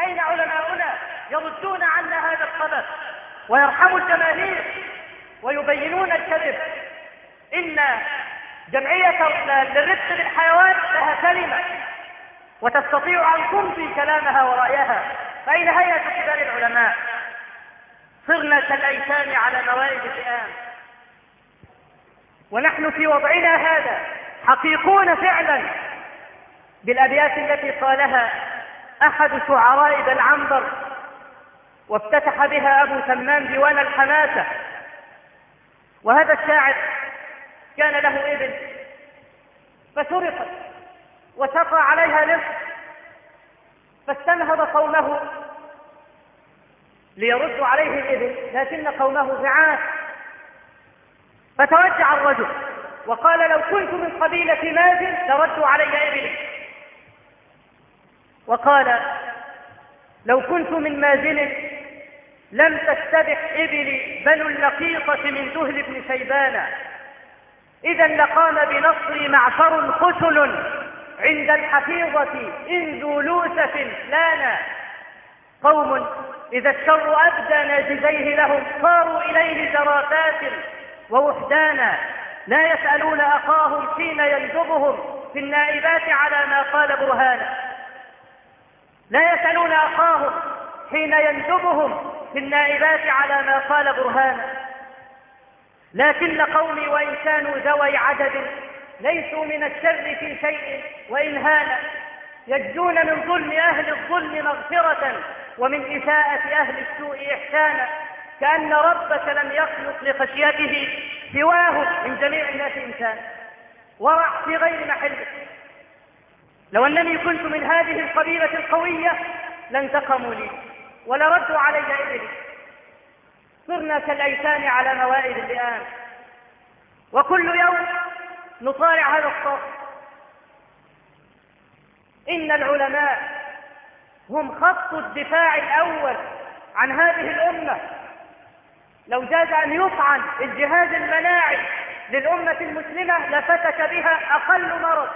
أين علماؤنا يردون عنا هذا الخبر ويرحموا الجماهير ويبينون الكذب؟ إن جمعية للرفق بالحيوان لها كلمة وتستطيع أن تمضي كلامها ورأيها. فأين هيئة كبار العلماء؟ صرنا كالأيتام على موائد الفئام ونحن في وضعنا هذا حقيقون فعلا بالأبيات التي قالها أحد شعراء بالعنبر وافتتح بها أبو تمام ديوان الحماسة. وهذا الشاعر كان له ابن فسرقت وسقى عليها نصف فاستنهض قومه ليردوا عليه الإبل لكن قومه زعاف فتوجع الرجل وقال لو كنت من قبيلة مازن لردوا علي إبلي. وقال لو كنت من مازن لم تستبح إبلي بنو اللقيطة من دهل بن شيبان. إذا لقام بنصري معشر قتل عند الحفيظة إن ذو لوسف لانا قوم إذا الشر أبدى ناجزيه لهم صاروا إليه زرافات ووحدانا. لا يسألون أخاهم حين يندبهم في النائبات على ما قال برهانا لا يسألون أخاهم حين يندبهم في النائبات على ما قال برهانا لكن قومي وإن كانوا ذوي عدد ليسوا من الشر في شيء وإن هانا يجدون من ظلم أهل الظلم مغفرة ومن إساءة أهل السوء إحسانا. كأن ربك لم يخلق لخشيته سواه من جميع الناس إنسان. ورع في غير محله. لو أنني كنت من هذه القبيلة القوية لانتقموا لي ولردوا علي إبلي. صرنا كالأيتام على موائد اللئام وكل يوم نصارع هذا الصف إن العلماء هم خط الدفاع الأول عن هذه الأمة. لو جاز أن يطعن الجهاز المناعي للأمة المسلمة لفتك بها أقل مرض.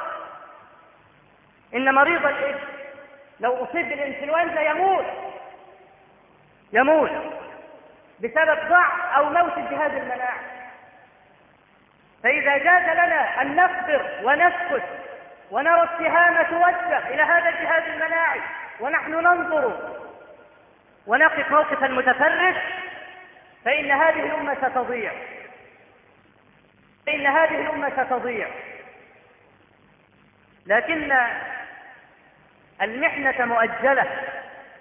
إن مريض الإبن لو أصيب بالإنفلونزا يموت. يموت بسبب ضعف أو موت الجهاز المناعي. فإذا جاز لنا أن نصبر ونسكت ونرى السهام توجه إلى هذا الجهاز المناعي ونحن ننظر ونقف موقف المتفرج فإن هذه الأمة ستضيع. فإن هذه الأمة ستضيع. لكن المحنة مؤجلة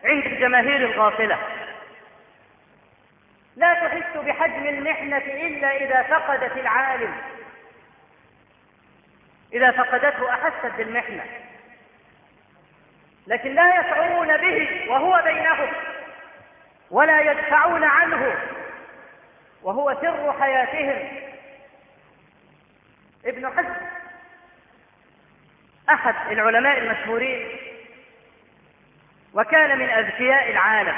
عند الجماهير الغافلة. لا تحس بحجم المحنة إلا إذا فقدت العالم. إذا فقدته أحست بالمحنة. لكن لا يشعرون به وهو بينهم ولا يدفعون عنه وهو سر حياتهم. ابن حزم أحد العلماء المشهورين وكان من أذكياء العالم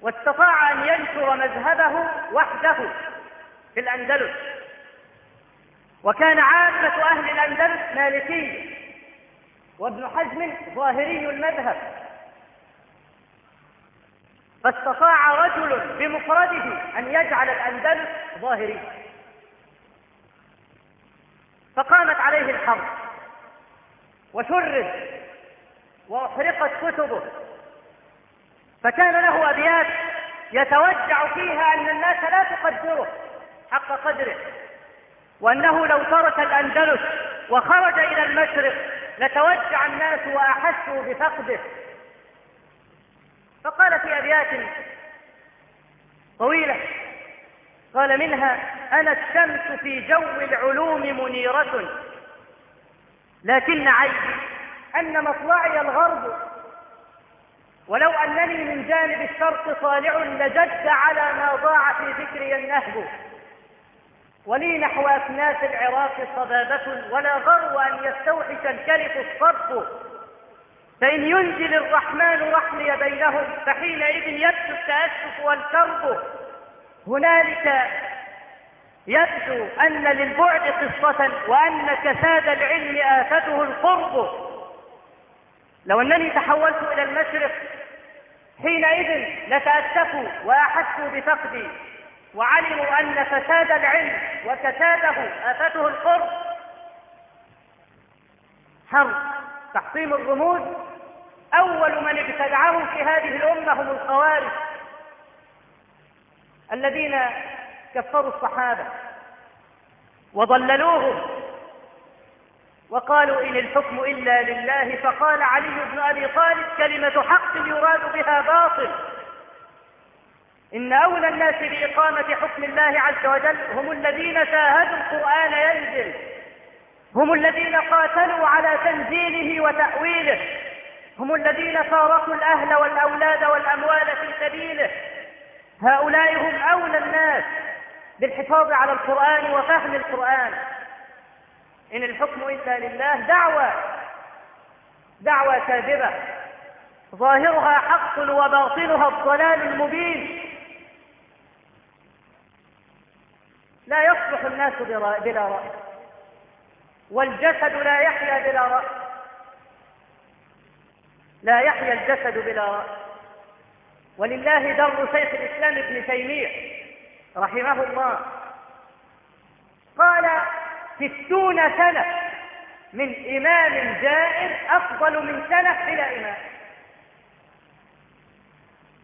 واستطاع أن ينشر مذهبه وحده في الأندلس. وكان عامة أهل الأندلس مالكي وابن حزم ظاهري المذهب. فاستطاع رجل بمفرده أن يجعل الأندلس ظاهري. فقامت عليه الحرب وشرد وأحرقت كتبه. فكان له أبيات يتوجع فيها أن الناس لا تقدره حق قدره وأنه لو ترك الأندلس وخرج إلى المشرق لتوجع الناس وأحسوا بفقده. فقال في أبيات طويلة قال منها أنا الشمس في جو العلوم منيرة لكن عيبي أن مطلعي الغرب. ولو أنني من جانب الشرق طالع لجد على ما ضاع في ذكري النهب. ولي نحو أكناس العراق صبابة ولا غرو أن يستوحش الكلف الصرف. فإن ينزل الرحمن رحمي بينهم فحينئذ يبدو التأسف والكرب. هنالك يبدو أن للبعد قصة وأن كساد العلم آفته القرب. لو أنني تحولت إلى المشرق حينئذ لتأسفوا وأحسوا بفقدي وعلموا أن فساد العلم وكساده آفته القرب. حرب تحطيم الرموز أول من ابتدعه في هذه الأمة هم الخوارج الذين كفروا الصحابة وضللوهم. وقالوا إن الحكم إلا لله فقال علي بن أبي طالب كلمة حق يراد بها باطل. إن أولى الناس بإقامة حكم الله عز وجل هم الذين شاهدوا القرآن ينزل هم الذين قاتلوا على تنزيله وتأويله هم الذين فارقوا الأهل والأولاد والأموال في سبيله. هؤلاء هم أولى الناس بالحفاظ على القرآن وفهم القرآن. إن الحكم إلا لله دعوة دعوة كاذبة. ظاهرها حق وباطنها الضلال المبين. لا يصلح الناس بلا رأي. والجسد لا يحيا بلا رأي. لا يحيا الجسد بلا رأي. ولله در شيخ الإسلام ابن تيمية رحمه الله. قال ستون سنة من إمام جائر أفضل من سنة بلا إمام.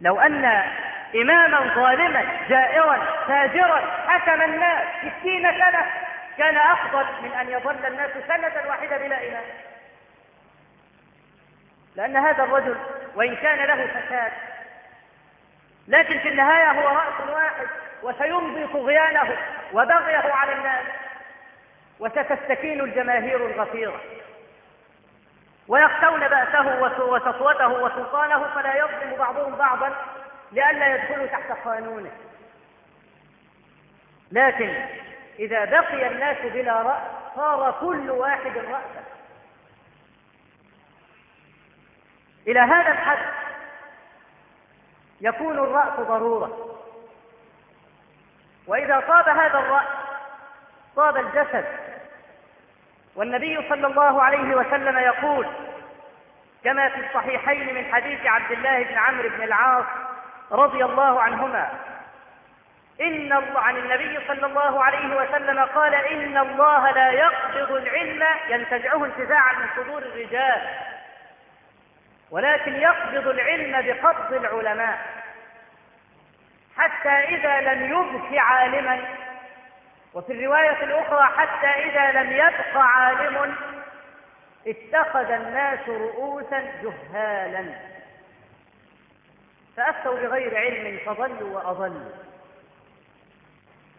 لو أن إماما ظالما جائرا فاجرا حكم الناس ستين سنة كان أفضل من أن يظل الناس سنة واحدة بلا إمام. لأن هذا الرجل وإن كان له فساد لكن في النهاية هو رأس واحد وسيمضي طغيانه وبغيه على الناس. وستستكين الجماهير الغفيرة. ويخشون بأسه وسطوته وسلطانه فلا يظلم بعضهم بعضا لئلا يدخلوا تحت قانونه. لكن إذا بقي الناس بلا رأس صار كل واحد رأسا. إلى هذا الحد يكون الرأس ضرورة. وإذا طاب هذا الرأس طاب الجسد والنبي صلى الله عليه وسلم يقول كما في الصحيحين من حديث عبد الله بن عمرو بن العاص رضي الله عنهما إن الله عن النبي صلى الله عليه وسلم قال إن الله لا يقبض العلم ينتزعه انتزاعا من صدور الرجال ولكن يقبض العلم بقبض العلماء حتى إذا لم يبق عالما وفي الرواية الأخرى حتى إذا لم يبق عالم اتخذ الناس رؤوسا جهالا. فأفتوا بغير علم فضلوا وأضلوا.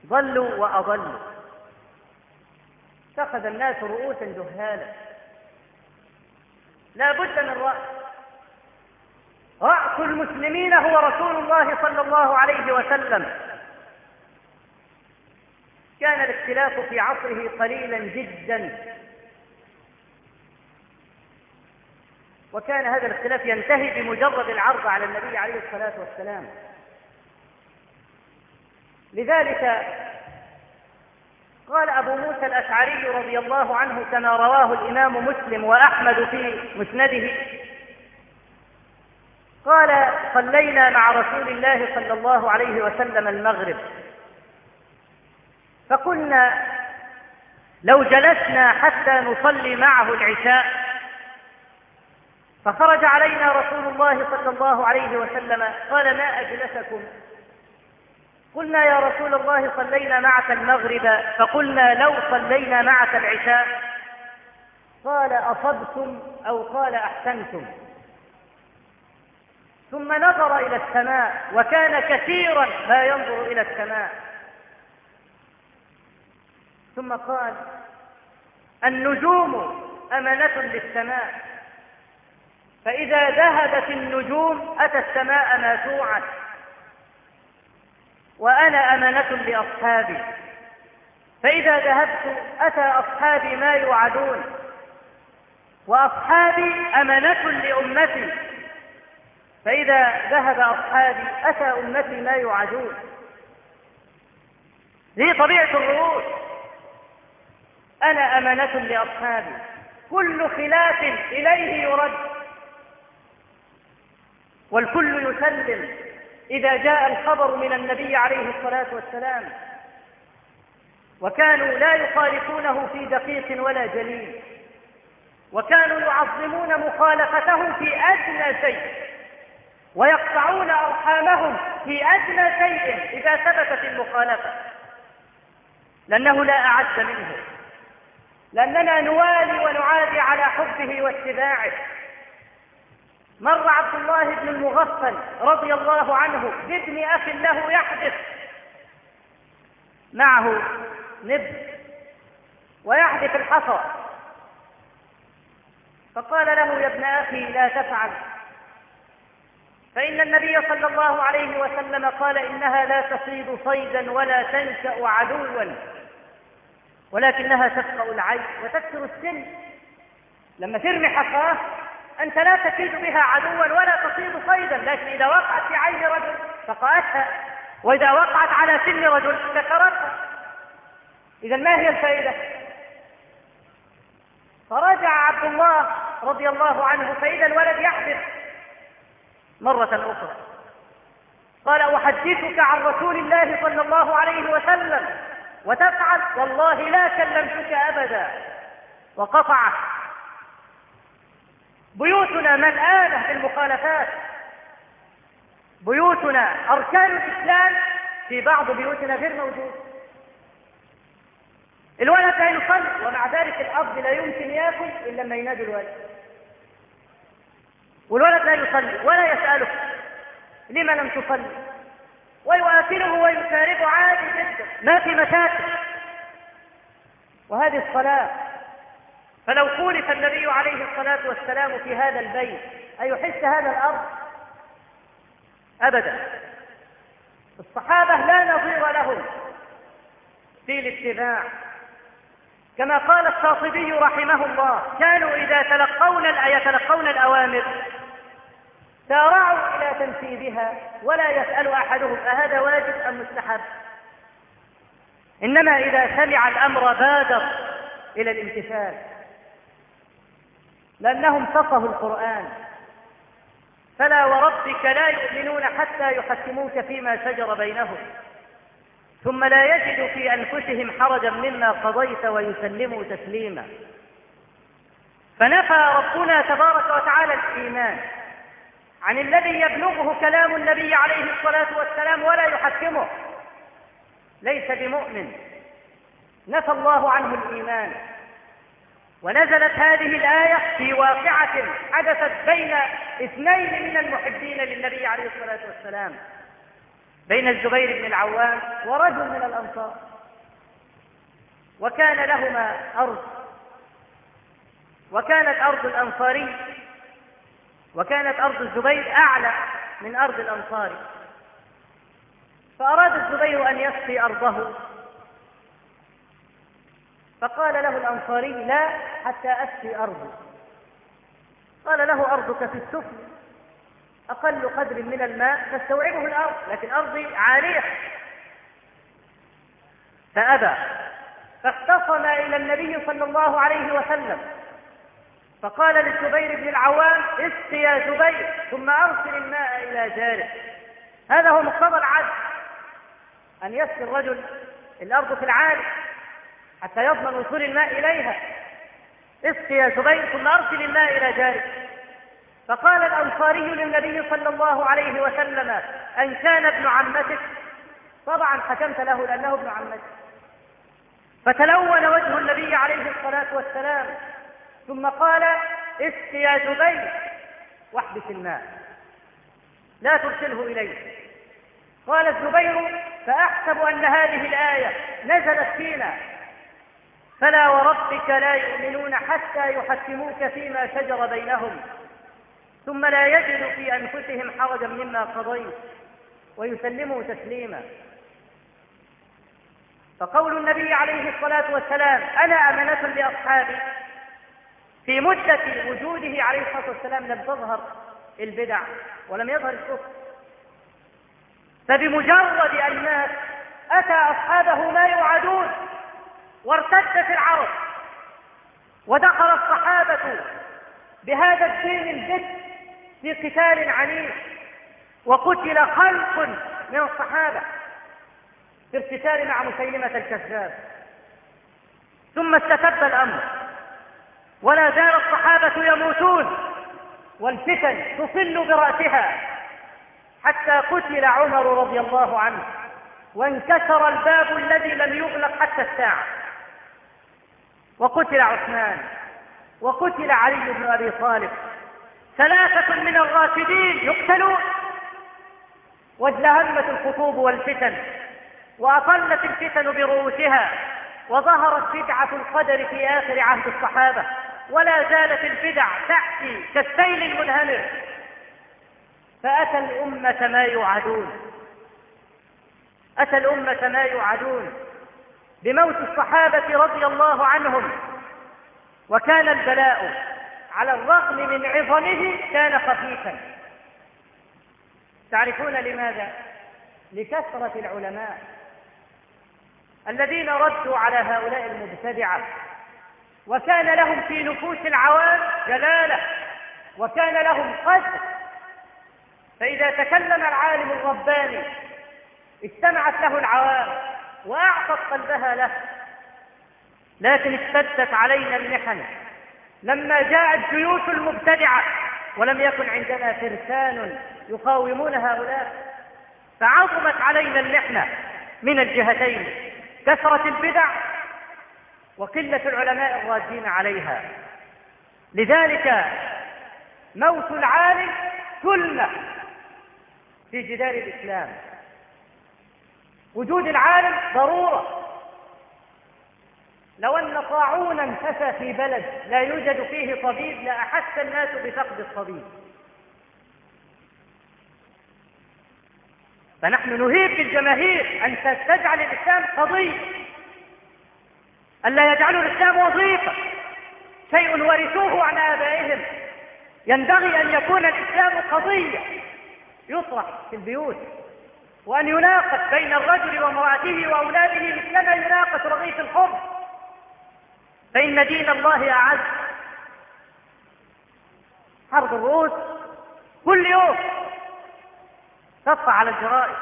ضلوا وأضلوا. اتخذ الناس رؤوسا جهالا. لا بد من رأس. رأس المسلمين هو رسول الله صلى الله عليه وسلم. كان الاختلاف في عصره قليلا جدا. وكان هذا الاختلاف ينتهي بمجرد العرض على النبي عليه الصلاة والسلام. لذلك قال أبو موسى الأشعري رضي الله عنه كما رواه الإمام مسلم وأحمد في مسنده قال صلينا مع رسول الله صلى الله عليه وسلم المغرب. فقلنا لو جلسنا حتى نصلي معه العشاء فخرج علينا رسول الله صلى الله عليه وسلم قال ما أجلسكم؟ قلنا يا رسول الله صلينا معك المغرب فقلنا لو صلينا معك العشاء؟ قال أصبتم أو قال أحسنتم. ثم نظر إلى السماء وكان كثيرا ما ينظر إلى السماء. ثم قال النجوم أمنة للسماء. فإذا ذهبت النجوم أتى السماء ما توعد وأنا أمنة لأصحابي. فإذا ذهبت أتى أصحابي ما يوعدون. وأصحابي أمنة لأمتي. فإذا ذهب أصحابي أتى أمتي ما يوعدون. هي طبيعة الرؤوس. أنا أمانة لأصحابي. كل خلاف إليه يرد. والكل يسلم إذا جاء الخبر من النبي عليه الصلاة والسلام. وكانوا لا يخالفونه في دقيق ولا جليل. وكانوا يعظمون مخالفته في أدنى شيء. ويقطعون أرحامهم في أدنى شيء إذا ثبتت المخالفة. لأنه لا أعز منه لأننا نوالي ونعادي على حبه واتباعه. مر عبد الله بن المغفل رضي الله عنه بابن أخ له يحدث. معه نب ويحدث الحصى. فقال له يا ابن أخي لا تفعل. فإن النبي صلى الله عليه وسلم قال إنها لا تصيد صيدا ولا تنشأ عدوا. ولكنها تفقأ العين وتكسر السن. لما ترمي حصاه أنت لا تكيد بها عدوا ولا تصيد صيدا لكن إذا وقعت في عين رجل فقأتها وإذا وقعت على سن رجل كسرتها. إذا ما هي الفائدة؟ فرجع عبد الله رضي الله عنه فإذا الولد يحدث مرة أخرى. قال أحدثك عن رسول الله صلى الله عليه وسلم وتفعل. والله لا كلمتك أبدا. وقطعه بيوتنا ملآنة بالمخالفات. بيوتنا أركان الإسلام في بعض بيوتنا غير موجود. الولد لا يصلي ومع ذلك الأب لا يمكن يأكل إلا لما ينادي الولد. والولد لا يصلي ولا يسأله لما لم تصلي؟ ويؤكله ويشاربه عادي جدا. ما في مشاكل. وهذه الصلاة فلو خولف النبي عليه الصلاة والسلام في هذا البيت أيحس هذا الأرض أبدا. الصحابة لا نظير لهم في الاتباع. كما قال الشاطبي رحمه الله كانوا إذا تلقون يتلقون الأوامر سارعوا إلى تنفيذها ولا يسأل أحدهم أهذا واجب أم مستحب. إنما إذا سمع الأمر بادر إلى الامتثال لأنهم فقهوا القرآن. فلا وربك لا يؤمنون حتى يحكموك فيما شجر بينهم ثم لا يجدوا في أنفسهم حرجا مما قضيت ويسلموا تسليما. فنفى ربنا تبارك وتعالى الإيمان. عن الذي يبلغه كلام النبي عليه الصلاة والسلام ولا يحكمه. ليس بمؤمن. نفى الله عنه الإيمان. ونزلت هذه الآية في واقعة حدثت بين اثنين من المحبين للنبي عليه الصلاة والسلام. بين الزبير بن العوام ورجل من الأنصار. وكان لهما أرض. وكانت أرض الأنصاري وكانت أرض الزبير أعلى من أرض الأنصار. فأراد الزبير أن يسقي أرضه. فقال له الأنصاري لا حتى أسقي أرضي قال له أرضك في السفل أقل قدر من الماء تستوعبه الأرض لكن أرضي عالية. فأبى فاختصم إلى النبي صلى الله عليه وسلم. فقال للزبير بن العوام اسق يا زبير ثم أرسل الماء إلى جاره. هذا هو مقتضى العدل أن يسقي الرجل الأرض في العالي حتى يضمن وصول الماء إليها. اسق يا زبير ثم أرسل الماء إلى جاره. فقال الأنصاري للنبي صلى الله عليه وسلم أن كان ابن عمتك. طبعا حكمت له لأنه ابن عمتك. فتلون وجه النبي عليه الصلاة والسلام ثم قال اسق يا زبير واحبس الماء لا ترسله إليه قال الزبير فأحسب أن هذه الآية نزلت فينا فلا وربك لا يؤمنون حتى يحكموك فيما شجر بينهم ثم لا يجدوا في أنفسهم حرجا مما قضيت ويسلموا تسليما. فقول النبي عليه الصلاة والسلام أنا أمنة لأصحابي في مدة وجوده عليه الصلاة والسلام لم تظهر البدع ولم يظهر الكفر. فبمجرد أن مات أتى أصحابه ما يوعدون وارتدت العرب ودخل الصحابة بهذا الدين الجد في قتال عنيف وقتل خلق من الصحابة في ارتسال مع مسيلمة الكذاب. ثم استتب الأمر. ولا زال الصحابة يموتون والفتن تصل برأسها. حتى قتل عمر رضي الله عنه وانكسر الباب الذي لم يغلق حتى الساعة. وقتل عثمان وقتل علي بن أبي طالب. ثلاثة من الراشدين يقتلون. وازدهمت الخطوب والفتن وأطلت الفتن برؤوسها وظهرت بدعة القدر في آخر عهد الصحابة. ولا زالت البدع تأتي كالسيل المنهمر. فأتى الأمة ما يوعدون. أتى الأمة ما يوعدون بموت الصحابة رضي الله عنهم. وكان البلاء على الرغم من عظمه كان خفيفا. تعرفون لماذا؟ لكثرة العلماء الذين ردوا على هؤلاء المبتدعة. وكان لهم في نفوس العوام جلالة وكان لهم قدر. فإذا تكلم العالم الرباني استمعت له العوام وأعطت قلبها له لكن اشتدت علينا المحن. لما جاءت جيوش المبتدعة ولم يكن عندنا فرسان يقاومون هؤلاء فعظمت علينا المحنة من الجهتين. كثرة البدع وقلة العلماء الرادين عليها. لذلك موت العالم ثلة في جدار الإسلام. وجود العالم ضرورة. لو أن طاعونا انتفى في بلد لا يوجد فيه طبيب لأحس الناس بفقد الطبيب. فنحن نهيب بالجماهير أن تجعل الإسلام قضية. ألا يجعلوا الإسلام وظيفة. شيء ورثوه عن آبائهم. ينبغي أن يكون الإسلام قضية. يطرح في البيوت. وأن يناقش بين الرجل وامرأته وأولاده مثلما يناقش رغيف الخبز فإن دين الله أعز. حرب الرؤوس. كل يوم تطفى على الجرائد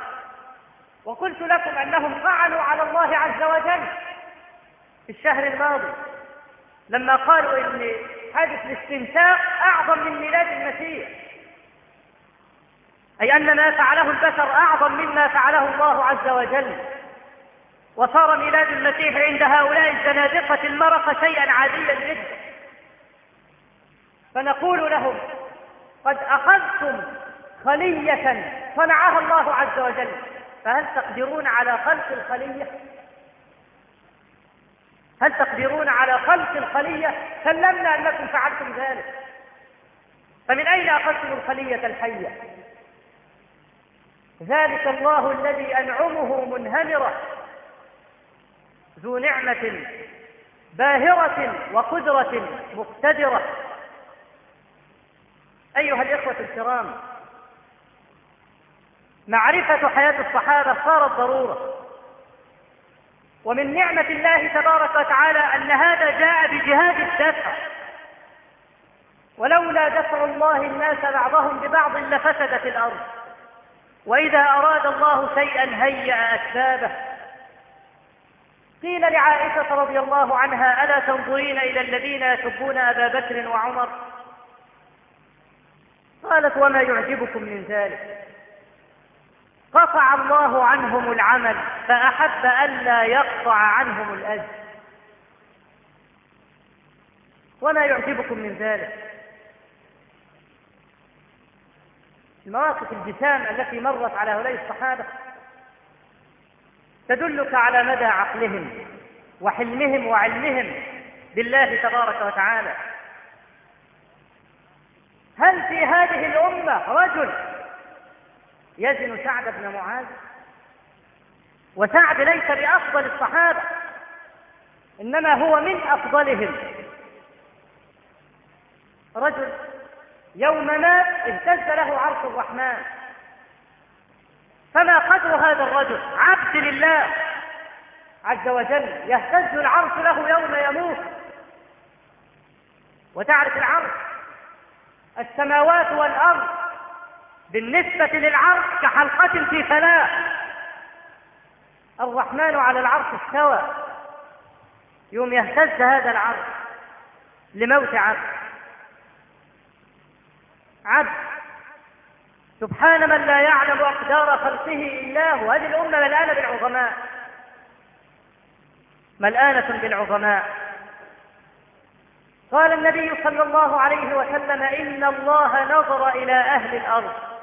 وقلت لكم أنهم طعنوا على الله عز وجل. في الشهر الماضي لما قالوا إن حادث الاستنساق أعظم من ميلاد المسيح. أي أن ما فعله البشر أعظم مما فعله الله عز وجل. وصار ميلاد المسيح عند هؤلاء الزنادقة المرقة شيئا عاديا جدا. فنقول لهم قد أخذتم خلية صنعها الله عز وجل. فهل تقدرون على خلق الخلية؟ هل تقدرون على خلق الخلية؟ سلمنا أنكم فعلتم ذلك. فمن أين أخذتم الخلية الحية؟ ذلك الله الذي أنعمه منهمرة ذو نعمة باهرة وقدرة مقتدرة. أيها الإخوة الكرام معرفة حياة الصحابة صارت ضرورة. ومن نعمة الله تبارك وتعالى أن هذا جاء بجهاد الدفع. ولولا دفع الله الناس بعضهم ببعض لفسدت الأرض. وإذا أراد الله شيئا هيأ أسبابه. قيل لعائشة رضي الله عنها ألا تنظرين إلى الذين يسبون أبا بكر وعمر؟ قالت وما يعجبكم من ذلك؟ قطع الله عنهم العمل فأحب ألا يقطع عنهم الأجر وما يعجبكم من ذلك. المواقف الجسام التي مرت على هؤلاء الصحابة تدلك على مدى عقلهم وحلمهم وعلمهم بالله تبارك وتعالى. هل في هذه الأمة رجل يزن سعد بن معاذ؟ وسعد ليس بأفضل الصحابة إنما هو من أفضلهم. رجل يوم مات اهتز له عرش الرحمن. فما قدر هذا الرجل؟ عبد لله عز وجل يهتز العرش له يوم يموت. وتعرف العرش؟ السماوات والأرض بالنسبة للعرش كحلقة في فلاة. الرحمن على العرش استوى. يوم يهتز هذا العرش لموت عبد. عبد. سبحان من لا يعلم أقدار خلقه إلا هو. هذه الأمة ملآنة بالعظماء. ملآنة بالعظماء. قال النبي صلى الله عليه وسلم إن الله نظر إلى أهل الأرض.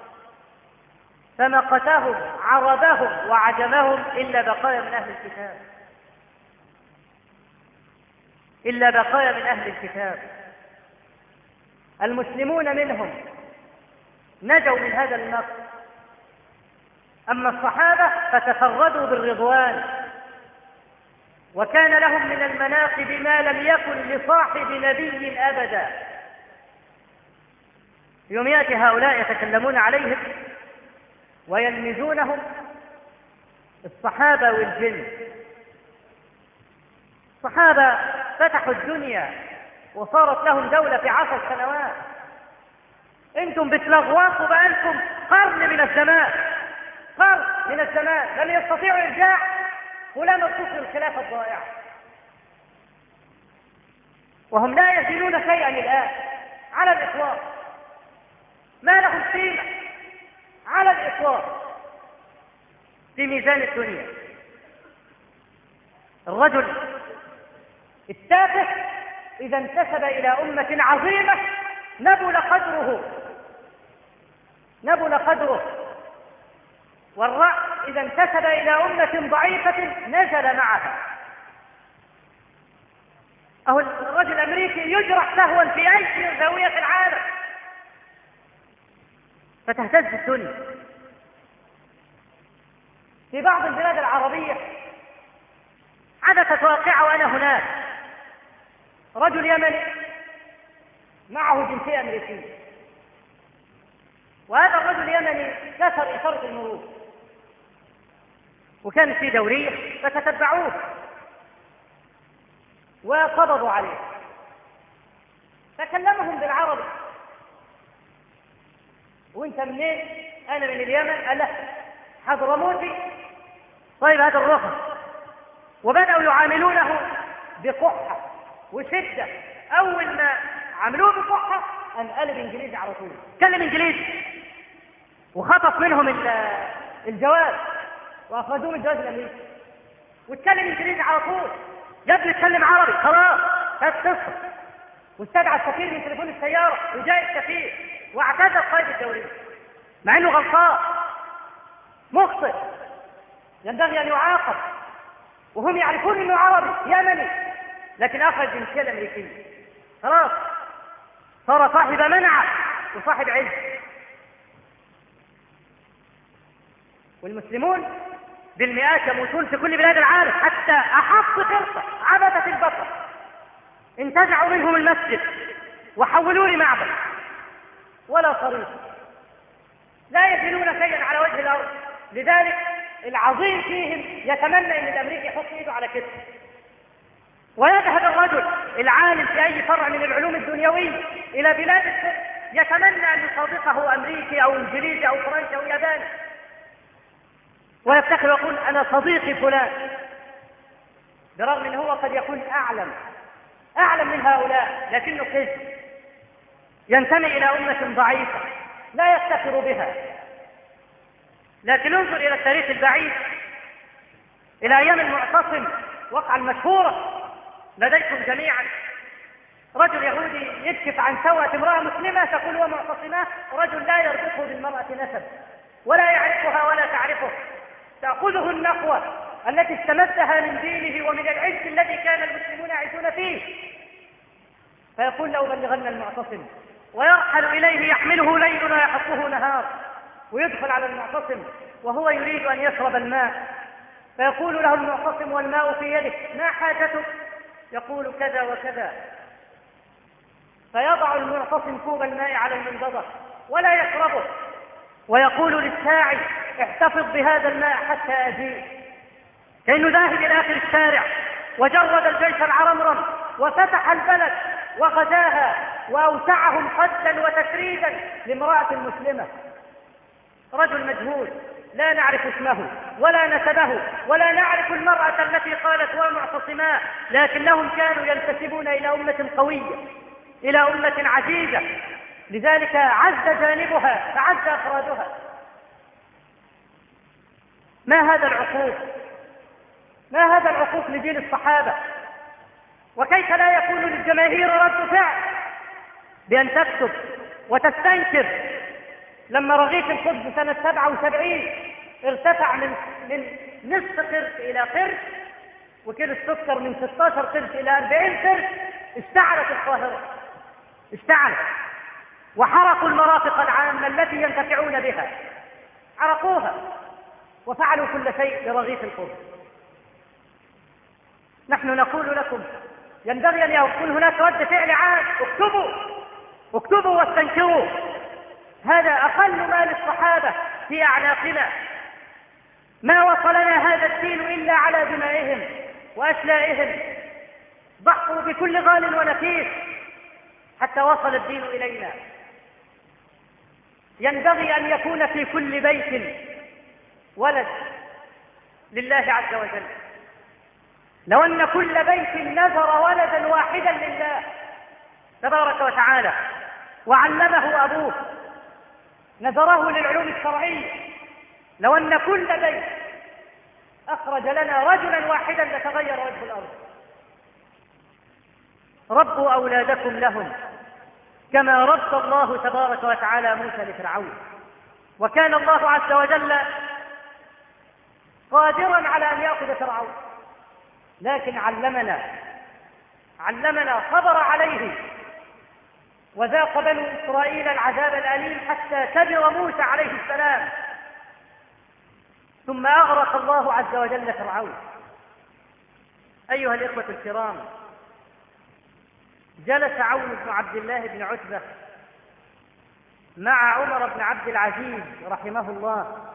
فمقتهم عربهم وعجمهم إلا بقايا من أهل الكتاب. إلا بقايا من أهل الكتاب. المسلمون منهم نجوا من هذا النقص أما الصحابة فتفردوا بالرضوان. وكان لهم من المناقب ما لم يكن لصاحب نبي أبدا. يوم يأتي هؤلاء يتكلمون عليهم ويلمزونهم الصحابة والجن. الصحابة فتحوا الدنيا وصارت لهم دولة في عشر سنوات. أنتم بتلغواصوا بقالكم قرن من الزمان. قرن من الزمان. لم يستطيعوا إرجاع ولا مكتوب الخلافة الضائعة. وهم لا يزيدون شيئا الآن على الإطلاق. ما لهم قيمة. على الإطلاق في ميزان الدنيا. الرجل التافه إذا انتسب إلى أمة عظيمة نبل قدره. نبل قدره. والرأس إذا انتسب إلى أمة ضعيفة نزل معها. أهو الرجل الأمريكي يجرح سهوا في أي زاوية في العالم. فتهتز الدنيا. في بعض البلاد العربية حدثت واقعة وأنا هناك. رجل يمني معه جنسية أمريكية وهذا الرجل اليمني كسر إشارة المرور. وكانت في دورية فتتبعوه. وقبضوا عليه. فكلمهم بالعربي. وانت منين؟ أنا من اليمن. قال لا. حضرموتي طيب هذا الرخص وبدأوا يعاملونه بقحة وشدة. أول ما عملوه بقحة قام قلب انجليزي على طول. كلم إنجليزي. وخطف منهم الجواز. وأخرجوه من الجواز الأمريكي. واتكلم إنجليزي على طول. يا ابني اتكلم عربي. خلاص هات قصة. واستدعى السفير من تليفون السيارة. وجاء السفير. واعتذر قائد الدوريه مع إنه غلطان. مخطئ. ينبغي أن يعاقب. وهم يعرفون إنه عربي يمني. لكن اخذ الجنسيه الامريكيه خلاص. صار صاحب منع وصاحب علم. والمسلمون بالمئات يموتون في كل بلاد العالم. حتى أحط قرصة عبثة البصر. انتزعوا منهم المسجد وحولوه لمعبد ولا طريق لا يزنون شيئا على وجه الأرض لذلك العظيم فيهم يتمنى إن الأمريكي يحط إيده على كتفه. ويذهب الرجل العالم في أي فرع من العلوم الدنيوية إلى بلاد الكفر يتمنى أن يصادقه أمريكي أو إنجليزي أو فرنسي أو ياباني. ويفتخر ويقول أنا صديقي فلان. برغم إن هو قد يكون أعلم أعلم من هؤلاء لكنه كذب. ينتمي إلى أمة ضعيفة لا يفتخر بها. لكن انظر إلى التاريخ البعيد إلى أيام المعتصم وقعا المشهوره لديكم جميعا. رجل يهودي يكشف عن سوءة امرأة مسلمة تقول هو معتصمة رجل لا يربطه بالمرأة نسب ولا يعرفها ولا تعرفه. تأخذه النقوة التي استمدها من دينه ومن العز الذي كان المسلمون يعيشون فيه. فيقول له بلغن المعتصم ويرحل إليه يحمله ليل ويحطه نهار ويدخل على المعتصم وهو يريد أن يشرب الماء. فيقول له المعتصم والماء في يده ما حاجتك؟ يقول كذا وكذا. فيضع المعتصم كوب الماء على المنضدة ولا يشربه. ويقول للساعي احتفظ بهذا الماء حتى أجيء. كأنه ذاهب إلى آخر الشارع وجرد الجيش العرمرم وفتح البلد وغزاها وأوسعهم خدا وتشريدا لامرأة مسلمة. رجل مجهول لا نعرف اسمه ولا نسبه ولا نعرف المرأة التي قالت ومعتصما لكنهم كانوا ينتسبون إلى أمة قوية إلى أمة عزيزة. لذلك عز جانبها فعز أفرادها. ما هذا العقوق؟ ما هذا العقوق لجيل الصحابة؟ وكيف لا يكون للجماهير رد فعل بأن تكتب وتستنكر؟ لما رغيف الخبز سنة 77 ارتفع من من نصف قرش إلى قرش وكيلو السكر من 16 قرش إلى 40 قرش اشتعلت القاهرة اشتعلت. وحرقوا المرافق العامة التي ينتفعون بها. حرقوها وفعلوا كل شيء لرغيف الخبز نحن نقول لكم ينبغي أن يكون هناك رد فعل عام. اكتبوا. اكتبوا واستنكروا. هذا أقل ما للصحابة في أعناقنا. ما وصلنا هذا الدين إلا على دمائهم وأشلائهم ضحوا بكل غال ونفيس حتى وصل الدين إلينا. ينبغي أن يكون في كل بيت ولد لله عز وجل. لو أن كل بيت نذر ولدا واحدا لله تبارك وتعالى وعلمه أبوه نذره للعلوم الشرعية. لو أن كل بيت أخرج لنا رجلا واحدا لتغير وجه الأرض. ربوا أولادكم لهم كما رد الله تبارك وتعالى موسى لفرعون. وكان الله عز وجل قادرا على أن يأخذ فرعون. لكن علمنا علمنا صبر عليه وذاق بنو إسرائيل العذاب الأليم حتى كبر موسى عليه السلام. ثم أغرق الله عز وجل فرعون. أيها الإخوة الكرام جلس عون بن عبد الله بن عتبة مع عمر بن عبد العزيز رحمه الله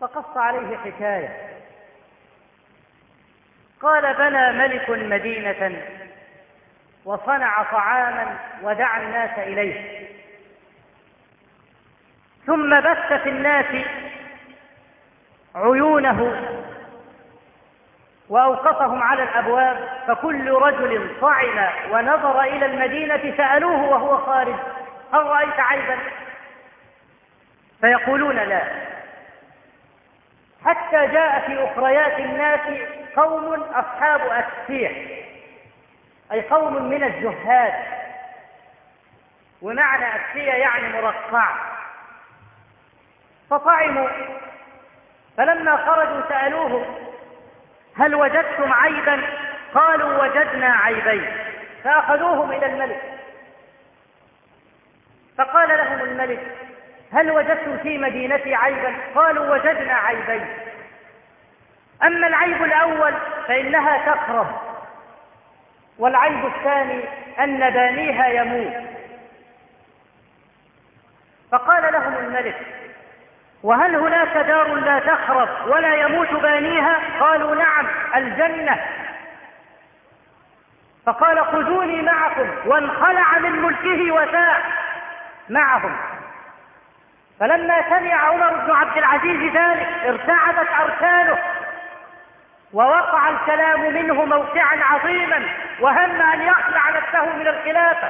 فقص عليه حكاية. قال بنى ملك مدينة وصنع طعاما ودعا الناس إليه. ثم بث في الناس عيونه وأوقفهم على الأبواب فكل رجل طعن ونظر إلى المدينة سألوه وهو خارج هل رأيت عيبا؟ فيقولون لا. حتى جاء في أخريات الناس قوم أصحاب أسفيح أي قوم من الزهاد. ومعنى أسفية يعني مرقع. فطعموا. فلما خرجوا سألوه هل وجدتم عيبا؟ قالوا وجدنا عيبين. فأخذوهم إلى الملك. فقال لهم الملك هل وجدتم في مدينتي عيبا؟ قالوا وجدنا عيبين. أما العيب الأول فإنها تخرب والعيب الثاني أن بانيها يموت. فقال لهم الملك وهل هناك دار لا تخرب ولا يموت بانيها؟ قالوا نعم الجنة. فقال خذوني معكم وانخلع من ملكه وساع معهم. فلما سمع عمر بن عبد العزيز ذلك ارتعدت أركانه ووقع الكلام منه موقعا عظيما وهم أن يخلع نفسه من الخلافة.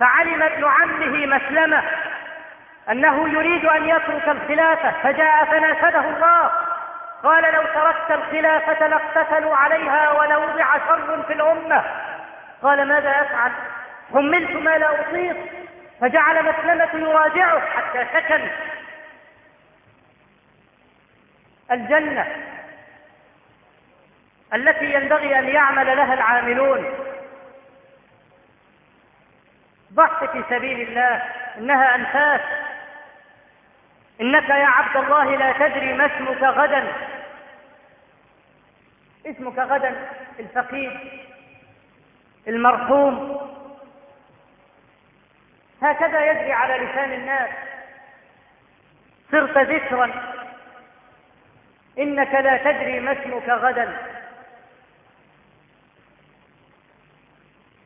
فعلم ابن عمه مسلمة أنه يريد أن يترك الخلافة فجاء فناشده الله. قال لو تركت الخلافة لاقتتلوا عليها ولوضع شر في الأمة. قال ماذا أفعل؟ حملت ما لا أطيق. فجعل مسلمة يراجعه حتى سكن. الجنة التي ينبغي أن يعمل لها العاملون. ضحك في سبيل الله إنها أنفاس. إنك يا عبد الله لا تدري ما اسمك غدا. اسمك غدا الفقيد المرحوم. هكذا يجري على لسان الناس. صرت ذكرا. إنك لا تدري ما اسمك غدا.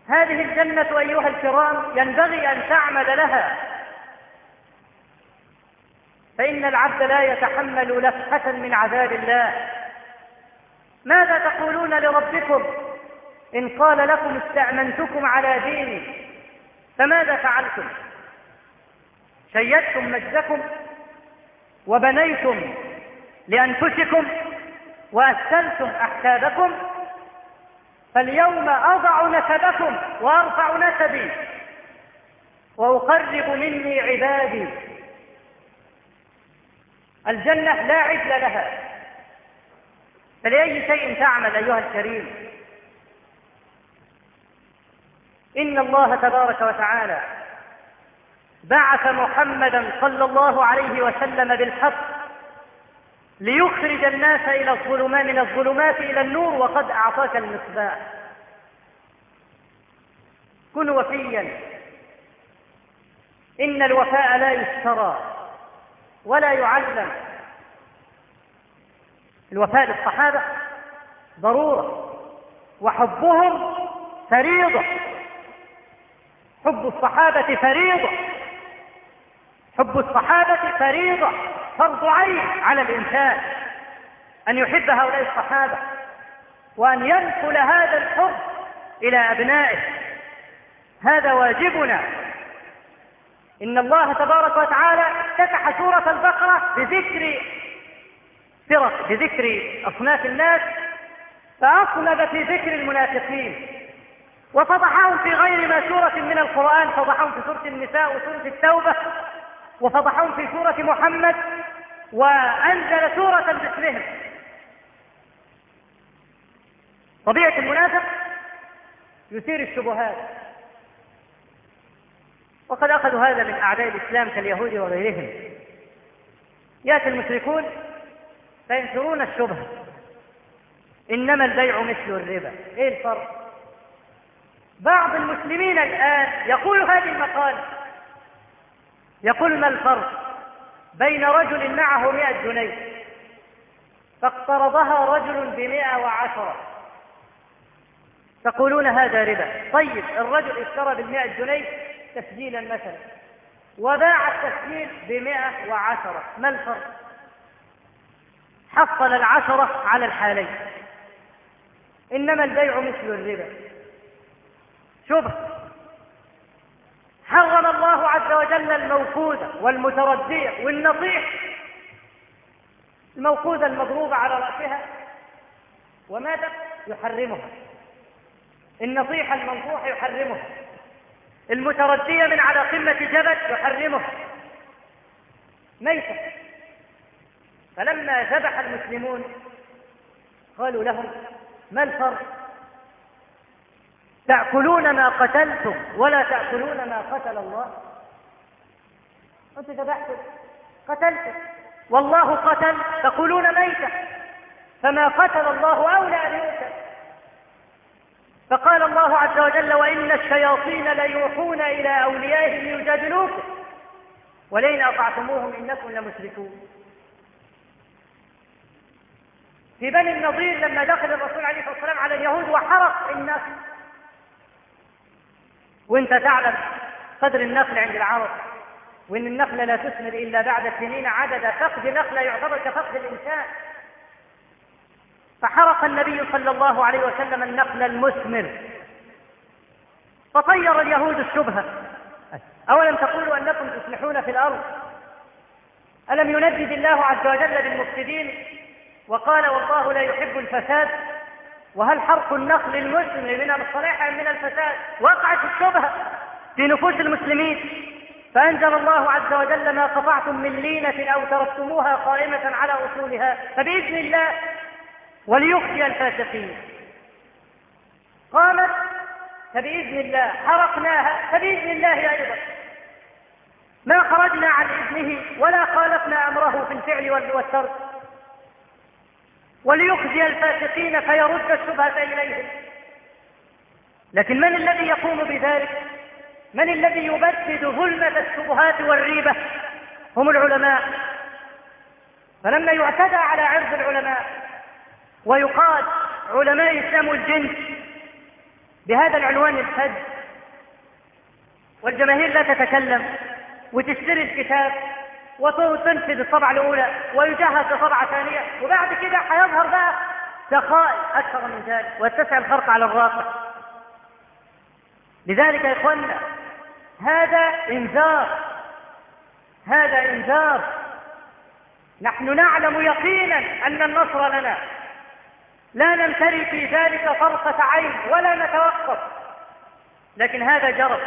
هذه الجنة أيها الكرام ينبغي أن تعمل لها. فإن العبد لا يتحمل لفحة من عذاب الله. ماذا تقولون لربكم؟ إن قال لكم استأمنتكم على ديني. فماذا فعلتم؟ شيدتم مجدكم وبنيتم لأنفسكم وأسلتم أحسابكم فاليوم أضع نسبكم وأرفع نسبي وأقرب مني عبادي. الجنة لا عدل لها. فلأي شيء تعمل أيها الكريم؟ إن الله تبارك وتعالى بعث محمدا صلى الله عليه وسلم بالحق ليخرج الناس إلى الظلمات من الظلمات إلى النور وقد أعطاك المصباح. كن وفيا. إن الوفاء لا يشترى ولا يعلم. الوفاء للصحابة ضرورة وحبهم فريضة. حب الصحابة فريضة. حب الصحابة فريضة. فرض عين على الإنسان. أن يحب هؤلاء الصحابة. وأن ينقل هذا الحب إلى أبنائه. هذا واجبنا. إن الله تبارك وتعالى افتتح سورة البقرة بذكر فرق بذكر أصناف الناس فأصنب في ذكر المنافقين. وفضحهم في غير ما سورة من القرآن فضحهم في سورة النساء وسورة التوبة وفضحهم في سورة محمد وأنزل سورة باسمهم طبيعة المنافق يثير الشبهات. وقد أخذوا هذا من أعداء الإسلام كاليهود وغيرهم. يأتي المشركون فينشرون الشبهة إنما البيع مثل الربا. إيه الفرق؟ بعض المسلمين الآن يقول هذه المقالة يقول ما الفرق بين رجل معه مئة جنيه فاقترضها رجل بمئة وعشرة؟ تقولون هذا ربا. طيب الرجل اشترى بالمئة جنيه تسجيلا مثلا وباع التسجيل بمئة وعشرة. ما الفرق؟ حصل العشرة على الحالين. إنما البيع مثل الربا. شبه. حرم الله عز وجل الموقوذة والمتردية والنصيح. الموقوذة المضروبة على رأسها. وماذا؟ يحرمها. النصيحة المنصوحة يحرمها. المتردية من على قمة جبل يحرمها. ميتة فلما ذبح المسلمون قالوا لهم ما الفرق؟ تأكلون ما قتلتم ولا تأكلون ما قتل الله. أنت ذبحتم قتلتم. والله قتل تقولون ميتة. فما قتل الله أولى أن فقال الله عز وجل وإن الشياطين ليوحون إلى أوليائهم يجادلوكم ولئن أطعتموهم إنكم لمشركون. في بني النضير لما دخل الرسول عليه الصلاة والسلام على اليهود وحرق الناس وانت تعلم قدر النخل عند العرب وإن النخل لا تثمر إلا بعد سنين عدد فقد نخله يعتبر كفقد الإنسان. فحرق النبي صلى الله عليه وسلم النخل المثمر. فطير اليهود الشبهة. أولم تقولوا أنكم تصلحون في الأرض؟ ألم يندد الله عز وجل بالمفسدين؟ وقال والله لا يحب الفساد. وهل حرق النخل المسلم من الصلاح أم من الفساد؟ وقعت الشبهة في نفوس المسلمين. فأنزل الله عز وجل ما قطعتم من لينة أو تركتموها قائمة على أصولها فبإذن الله وليخزي الفاسقين. قامت فبإذن الله حرقناها فبإذن الله أيضا. ما خرجنا عن إذنه ولا خالفنا أمره في الفعل والترك. وليخزي الفاسقين فيرد الشبهة إليهم. لكن من الذي يقوم بذلك؟ من الذي يبدد ظلمة الشبهات والريبة؟ هم العلماء. فلما يعتدى على عرض العلماء ويقال علماء إسلام الجنس بهذا العنوان الحج والجماهير لا تتكلم وتشتري الكتاب وتنفذ الطبعة الأولى ويجهز لطبعة ثانية وبعد كده هيظهر بقى سخاء أكثر من ذلك ويتسع الخرق على الراقع لذلك يا إخوانا هذا إنذار هذا إنذار. نحن نعلم يقينا أن النصر لنا. لا نمتري في ذلك طرفة عين ولا نتوقف. لكن هذا جرب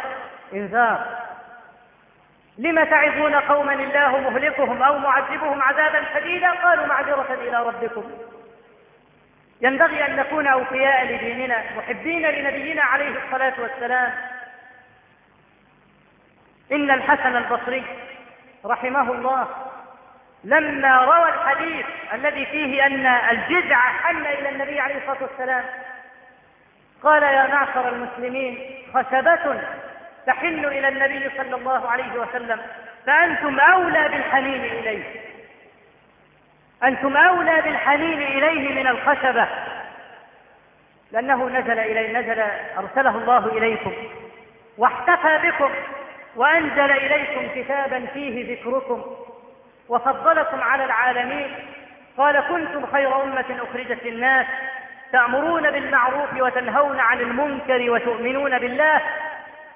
إنذار. لم تعظون قوما الله مهلكهم أو معذبهم عذابا شديدا؟ قالوا معذرة إلى ربكم. ينبغي أن نكون أوفياء لديننا محبين لنبينا عليه الصلاة والسلام. إن الحسن البصري رحمه الله لما روى الحديث الذي فيه أن الجزع حن إلى النبي عليه الصلاة والسلام قال يا معشر المسلمين خشبة تحن إلى النبي صلى الله عليه وسلم. فأنتم أولى بالحنين إليه. أنتم أولى بالحنين إليه من الخشبة. لأنه نزل إليه نزل أرسله الله إليكم. واحتفى بكم وأنزل إليكم كتابا فيه ذكركم وفضلكم على العالمين. قال كنتم خير أمة أخرجت للناس تأمرون بالمعروف وتنهون عن المنكر وتؤمنون بالله.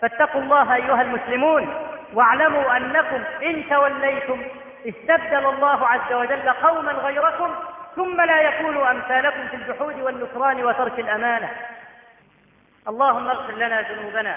فاتقوا الله أيها المسلمون واعلموا أنكم إن توليتم استبدل الله عز وجل قوما غيركم ثم لا يكونوا أمثالكم في الجحود والنكران وترك الأمانة. اللهم اغفر لنا ذنوبنا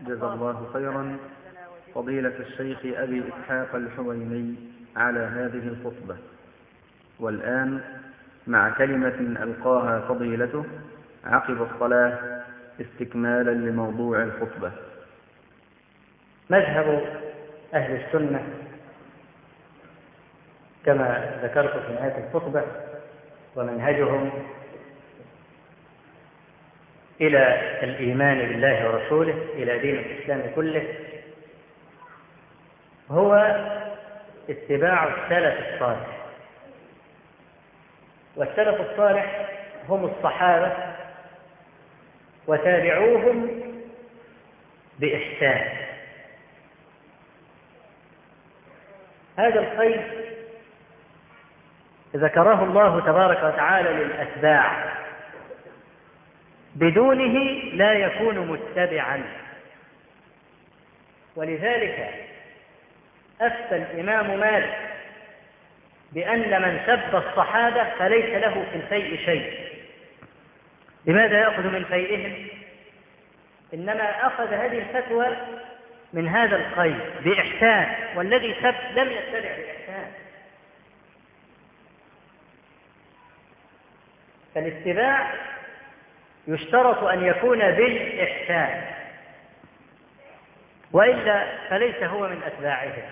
جزا الله خيرا. فضيلة الشيخ أبي إسحاق الحويني على هذه الخطبة. والآن مع كلمة ألقاها فضيلته عقب الصلاة استكمالا لموضوع الخطبة. مذهب أهل السنة كما ذكرت في نهاية الخطبة ومنهجهم إلى الإيمان بالله ورسوله إلى دين الإسلام كله. هو اتباع السلف الصالح. والسلف الصالح هم الصحابة وتابعوهم بإحسان. هذا الخير ذكره الله تبارك وتعالى للأتباع. بدونه لا يكون متبعا. ولذلك أفتى الإمام مالك بأن من سب الصحابة فليس له في الفيء شيء. لماذا يأخذ من فيئهم؟ إنما أخذ هذه الفتوى من هذا القيد بإحسان والذي سب لم يتبع بإحسان. فالاتباع يشترط أن يكون بالإحسان. وإلا فليس هو من أتباعهم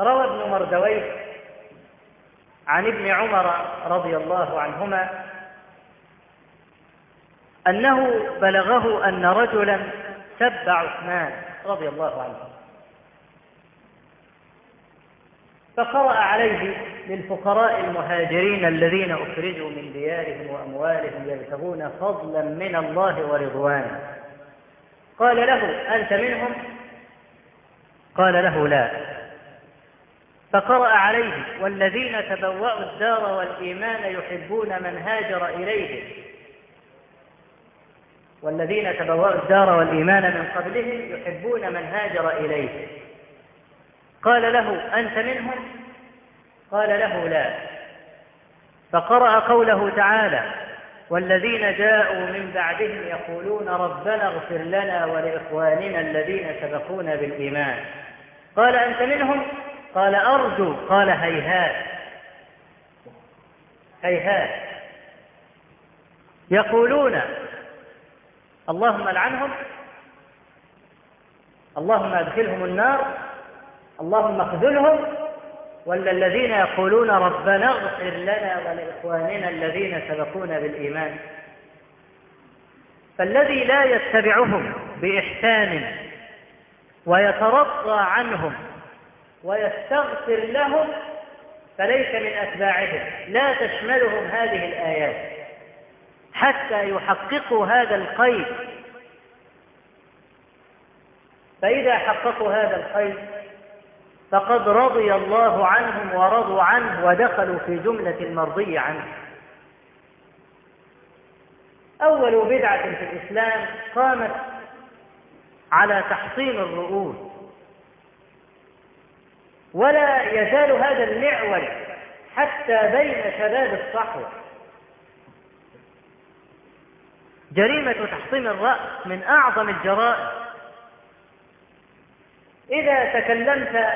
روى ابن مردويه عن ابن عمر رضي الله عنهما أنه بلغه أن رجلا سب عثمان رضي الله عنه. فقرأ عليه للفقراء المهاجرين الذين أخرجوا من ديارهم وأموالهم يبتغون فضلا من الله ورضوانا قال له أنت منهم؟ قال له لا. فقرأ عليه والذين تبوأوا الدار والإيمان يحبون من هاجر إليهم والذين تبوأوا الدار والإيمان من قبلهم يحبون من هاجر إليهم قال له أنت منهم؟ قال له لا. فقرأ قوله تعالى والذين جاءوا من بعدهم يقولون ربنا اغفر لنا ولإخواننا الذين سبقونا بالإيمان. قال أنت منهم؟ قال أرجو. قال هيهات. هيهات. يقولون اللهم لعنهم اللهم أدخلهم النار اللهم اخذلهم ولا الذين يقولون ربنا اغفر لنا ولإخواننا الذين سبقونا بالإيمان. فالذي لا يتبعهم بإحسان ويترضى عنهم ويستغفر لهم فليس من أتباعهم. لا تشملهم هذه الآيات حتى يحققوا هذا القيد فإذا حققوا هذا القيد فقد رضي الله عنهم ورضوا عنه ودخلوا في جملة المرضي عنه. أول بدعة في الإسلام قامت على تحصين الرؤوس. ولا يزال هذا المعول حتى بين شباب الصحوة. جريمة تحصين الرأس من أعظم الجرائم. إذا تكلمت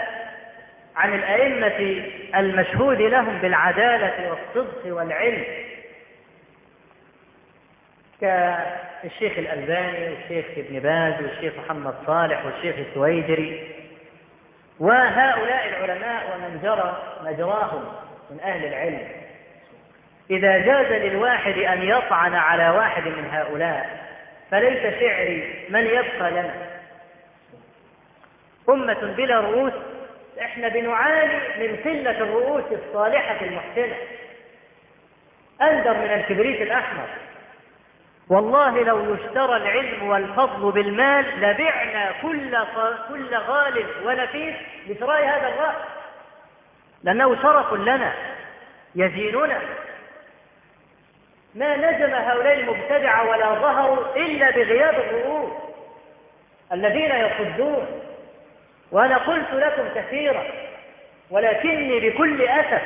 عن الأئمة المشهود لهم بالعدالة والصدق والعلم. كالشيخ الألباني والشيخ ابن باز والشيخ محمد صالح والشيخ السويدري. وهؤلاء العلماء ومن جرى مجراهم من أهل العلم. إذا جاز للواحد أن يطعن على واحد من هؤلاء فليس شعري من يبقى لنا. أمة بلا رؤوس إحنا بنعاني من قلة الرؤوس الصالحة المحسنة. أندر من الكبريت الأحمر. والله لو يشترى العلم والفضل بالمال لبعنا كل كل غال ونفيس لشراء هذا الرأس. لأنه شرف لنا يزيننا. ما نجم هؤلاء المبتدعة ولا ظهروا إلا بغياب الرؤوس الذين يصدون. وأنا قلت لكم كثيرا ولكني بكل أسف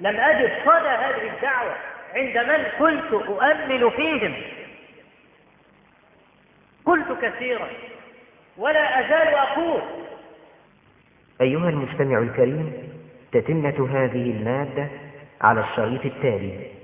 لم أجد صدى هذه الدعوة عند من كنت أؤمل فيهم. قلت كثيرا ولا أزال أقول أيها المستمع الكريم تتمة هذه المادة على الشريط التالي.